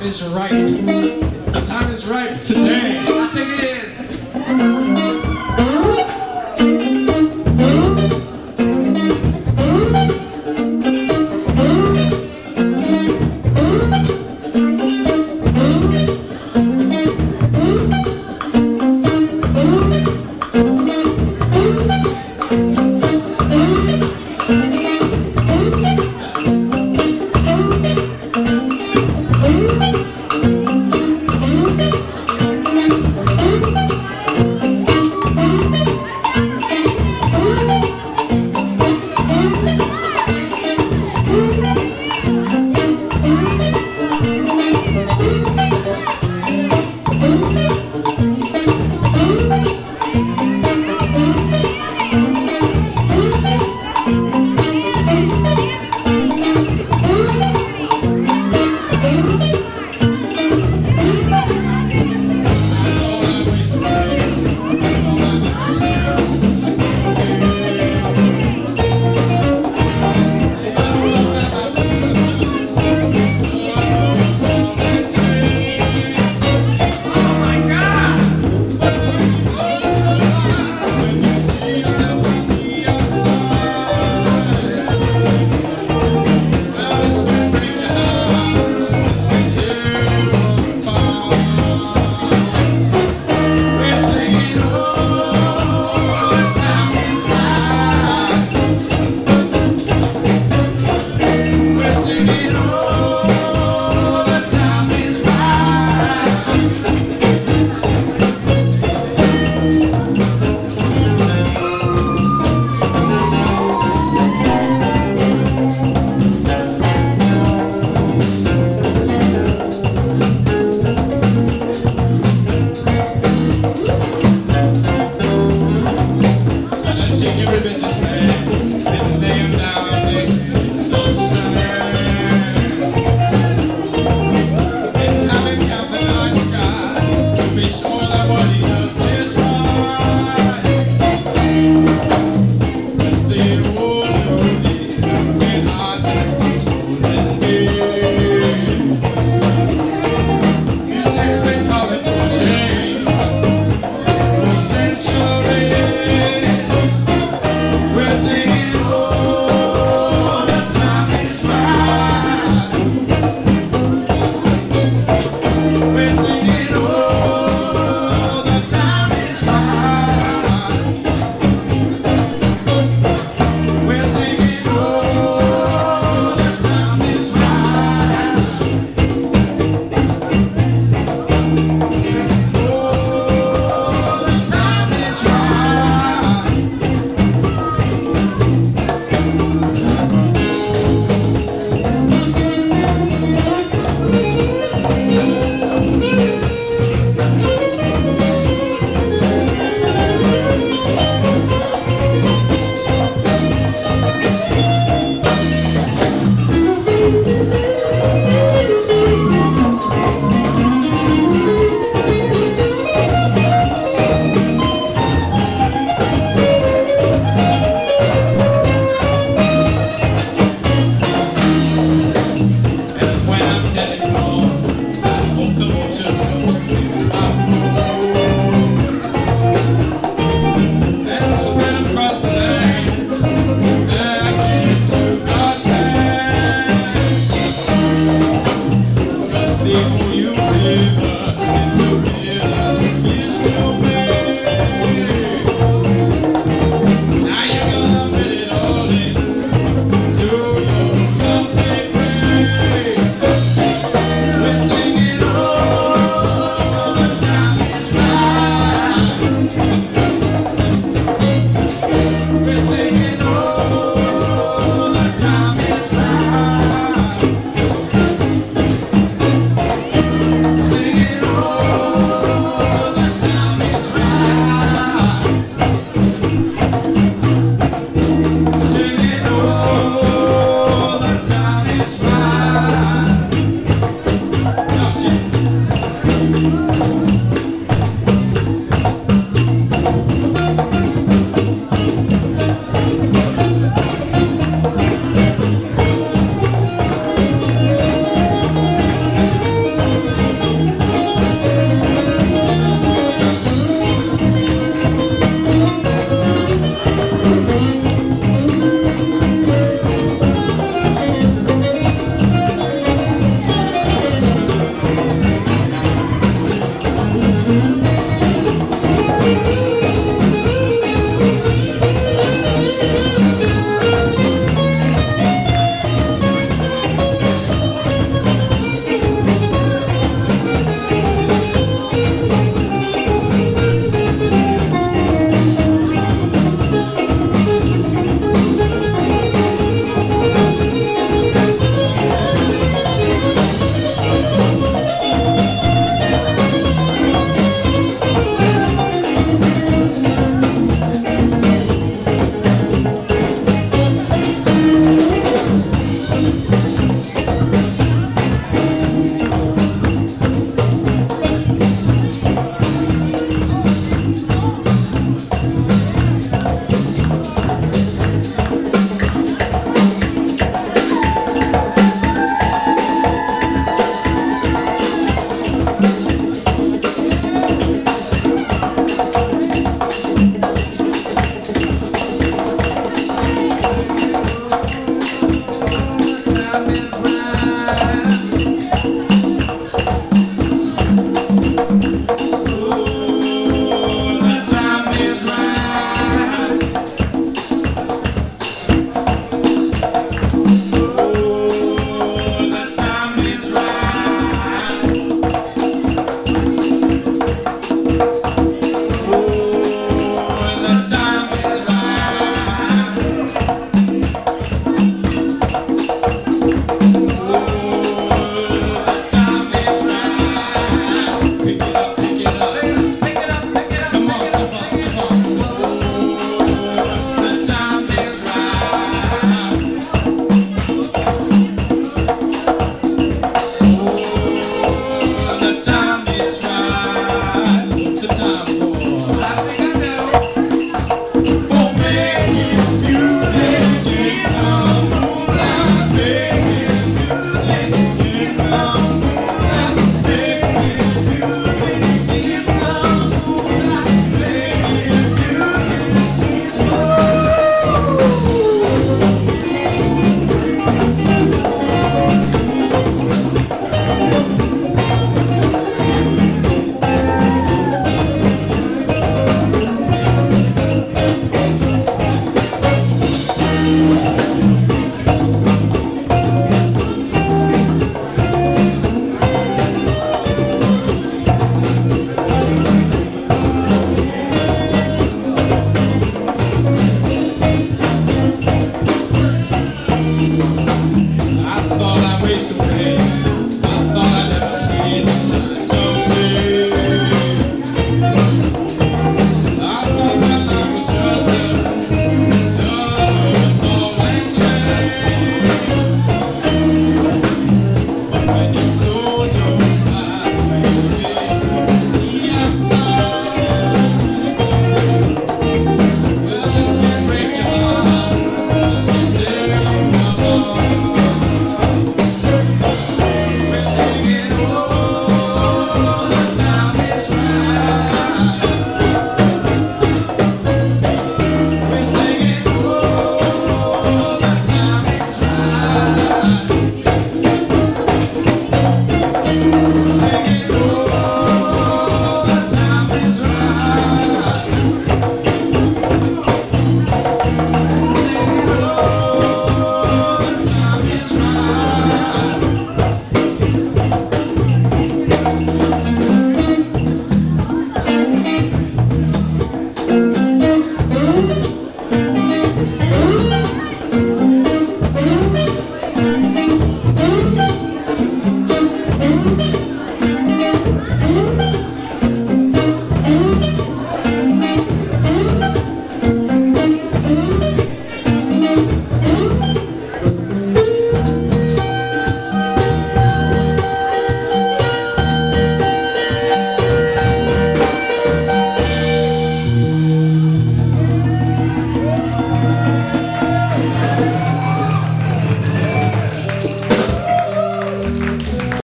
time is right. The time is right today.